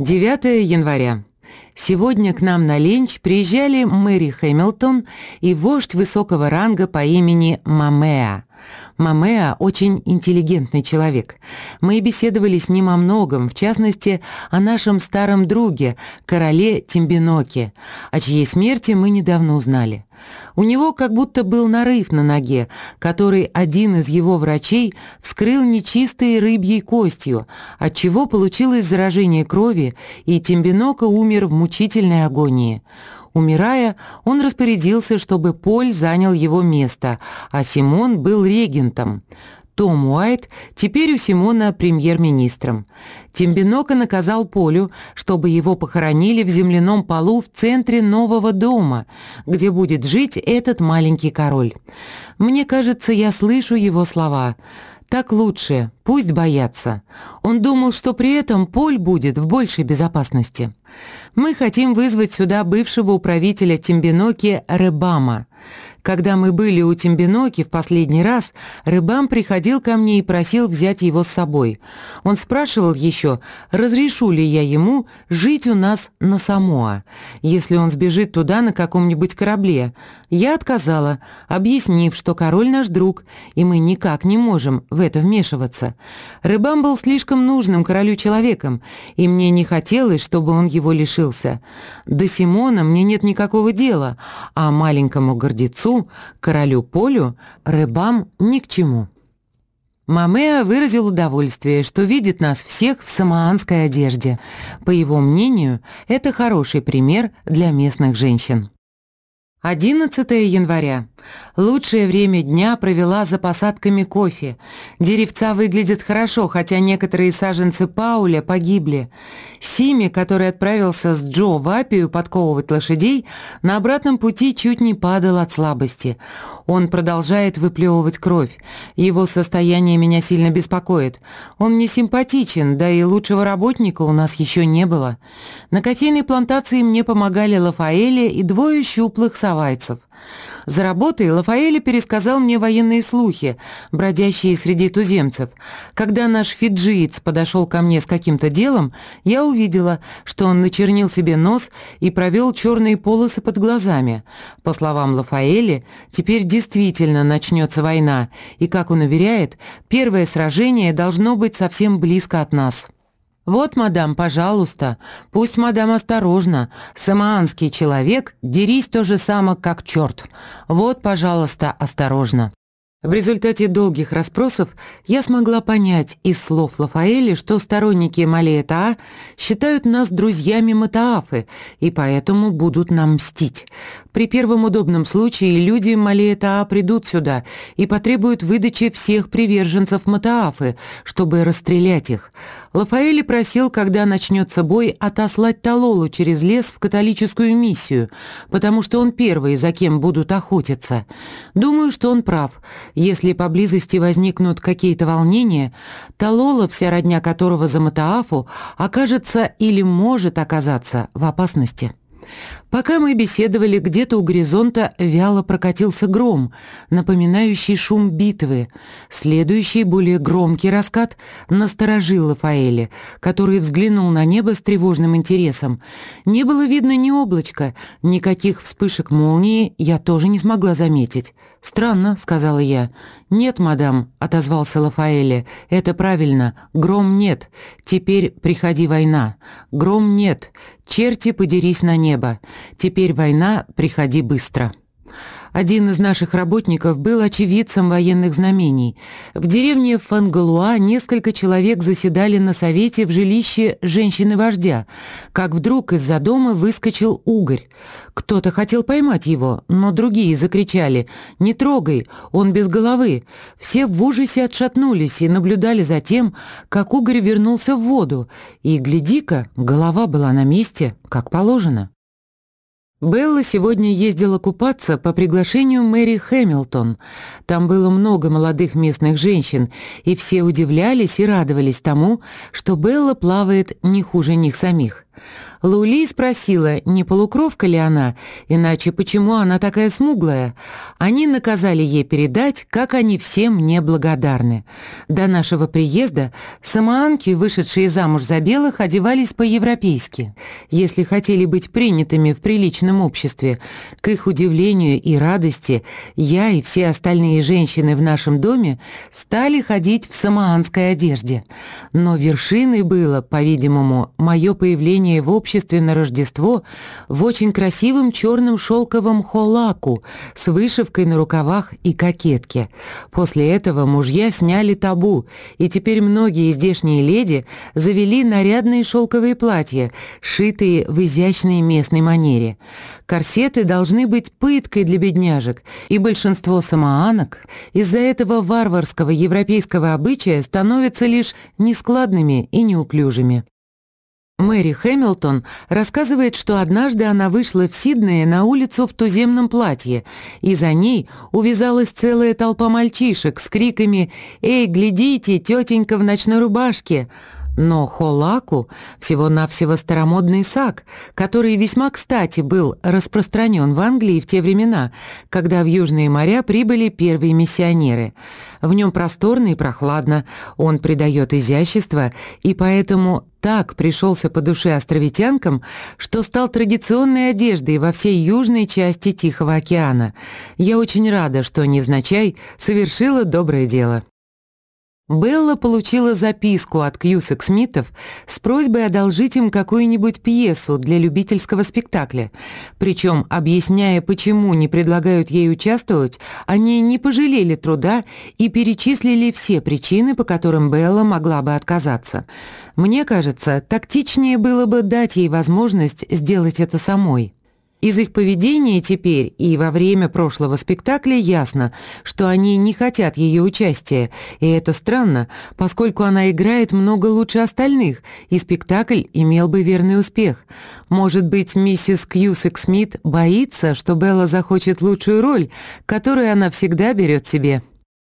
9 января. Сегодня к нам на ленч приезжали Мэри Хэмилтон и вождь высокого ранга по имени Мамеа. Мамеа очень интеллигентный человек. Мы беседовали с ним о многом, в частности, о нашем старом друге, короле Тимбиноке, о чьей смерти мы недавно узнали. У него как будто был нарыв на ноге, который один из его врачей вскрыл нечистой рыбьей костью, отчего получилось заражение крови, и Тимбинока умер в мучительной агонии. Умирая, он распорядился, чтобы Поль занял его место, а Симон был регентом. Том Уайт теперь у Симона премьер-министром. Тимбинока наказал Полю, чтобы его похоронили в земляном полу в центре нового дома, где будет жить этот маленький король. Мне кажется, я слышу его слова «Так лучше, пусть боятся». Он думал, что при этом Поль будет в большей безопасности. Мы хотим вызвать сюда бывшего управителя Тимбиноки Рыбама. Когда мы были у Тимбиноки в последний раз, Рыбам приходил ко мне и просил взять его с собой. Он спрашивал еще, разрешу ли я ему жить у нас на Самоа, если он сбежит туда на каком-нибудь корабле. Я отказала, объяснив, что король наш друг, и мы никак не можем в это вмешиваться. Рыбам был слишком нужным королю человеком, и мне не хотелось, чтобы он его лишился. До Симона мне нет никакого дела, а маленькому гордецу, королю Полю, рыбам ни к чему. Мамеа выразил удовольствие, что видит нас всех в самоанской одежде. По его мнению, это хороший пример для местных женщин. 11 января. Лучшее время дня провела за посадками кофе. Деревца выглядят хорошо, хотя некоторые саженцы Пауля погибли. Сими, который отправился с Джо в Апию подковывать лошадей, на обратном пути чуть не падал от слабости. Он продолжает выплевывать кровь. Его состояние меня сильно беспокоит. Он не симпатичен, да и лучшего работника у нас еще не было. На кофейной плантации мне помогали Лафаэли и двое щуплых савайцев. За работой Лафаэли пересказал мне военные слухи, бродящие среди туземцев. Когда наш фиджиец подошел ко мне с каким-то делом, я увидела, что он начернил себе нос и провел черные полосы под глазами. По словам Лафаэли, теперь действительно начнется война, и, как он уверяет, первое сражение должно быть совсем близко от нас. «Вот, мадам, пожалуйста, пусть мадам осторожно. Самоанский человек, дерись то же самое, как черт. Вот, пожалуйста, осторожно». В результате долгих расспросов я смогла понять из слов Лафаэли, что сторонники Малея считают нас друзьями Матаафы и поэтому будут нам мстить. При первом удобном случае люди Малея придут сюда и потребуют выдачи всех приверженцев Матаафы, чтобы расстрелять их. Лафаэли просил, когда начнется бой, отослать Талолу через лес в католическую миссию, потому что он первый, за кем будут охотиться. Думаю, что он прав. Если поблизости возникнут какие-то волнения, Талола, вся родня которого за Матаафу, окажется или может оказаться в опасности. Пока мы беседовали, где-то у горизонта вяло прокатился гром, напоминающий шум битвы. Следующий, более громкий раскат насторожил Лафаэля, который взглянул на небо с тревожным интересом. Не было видно ни облачка, никаких вспышек молнии я тоже не смогла заметить. «Странно», — сказала я. «Нет, мадам», — отозвался Лафаэля, — «это правильно. Гром нет. Теперь приходи война. Гром нет. Черти, подерись на небо. Теперь война, приходи быстро». Один из наших работников был очевидцем военных знамений. В деревне Фангалуа несколько человек заседали на совете в жилище женщины-вождя, как вдруг из-за дома выскочил угорь. Кто-то хотел поймать его, но другие закричали «Не трогай, он без головы». Все в ужасе отшатнулись и наблюдали за тем, как угорь вернулся в воду, и, гляди-ка, голова была на месте, как положено. Белла сегодня ездила купаться по приглашению Мэри Хэмилтон. Там было много молодых местных женщин, и все удивлялись и радовались тому, что Белла плавает не хуже них самих. Лули спросила, не полукровка ли она, иначе почему она такая смуглая. Они наказали ей передать, как они все мне благодарны. До нашего приезда самоанки, вышедшие замуж за белых, одевались по-европейски. Если хотели быть принятыми в приличном обществе, к их удивлению и радости, я и все остальные женщины в нашем доме стали ходить в самоанской одежде. Но вершиной было, по-видимому, мое появление в обществе обществе на Рождество в очень красивом черном шелковом холаку с вышивкой на рукавах и кокетке. После этого мужья сняли табу, и теперь многие здешние леди завели нарядные шелковые платья, шитые в изящной местной манере. Корсеты должны быть пыткой для бедняжек, и большинство самоанок из-за этого варварского европейского обычая становятся лишь нескладными и неуклюжими. Мэри Хэмилтон рассказывает, что однажды она вышла в Сиднее на улицу в туземном платье, и за ней увязалась целая толпа мальчишек с криками «Эй, глядите, тетенька в ночной рубашке!» Но холаку всего-навсего старомодный сак, который весьма кстати был распространен в Англии в те времена, когда в Южные моря прибыли первые миссионеры. В нем просторно и прохладно, он придает изящество, и поэтому так пришелся по душе островитянкам, что стал традиционной одеждой во всей южной части Тихого океана. Я очень рада, что невзначай совершила доброе дело. Белла получила записку от Кьюсек Смитов с просьбой одолжить им какую-нибудь пьесу для любительского спектакля. Причем, объясняя, почему не предлагают ей участвовать, они не пожалели труда и перечислили все причины, по которым Белла могла бы отказаться. Мне кажется, тактичнее было бы дать ей возможность сделать это самой. Из их поведения теперь и во время прошлого спектакля ясно, что они не хотят ее участия, и это странно, поскольку она играет много лучше остальных, и спектакль имел бы верный успех. Может быть, миссис Кьюсек Смит боится, что Белла захочет лучшую роль, которую она всегда берет себе.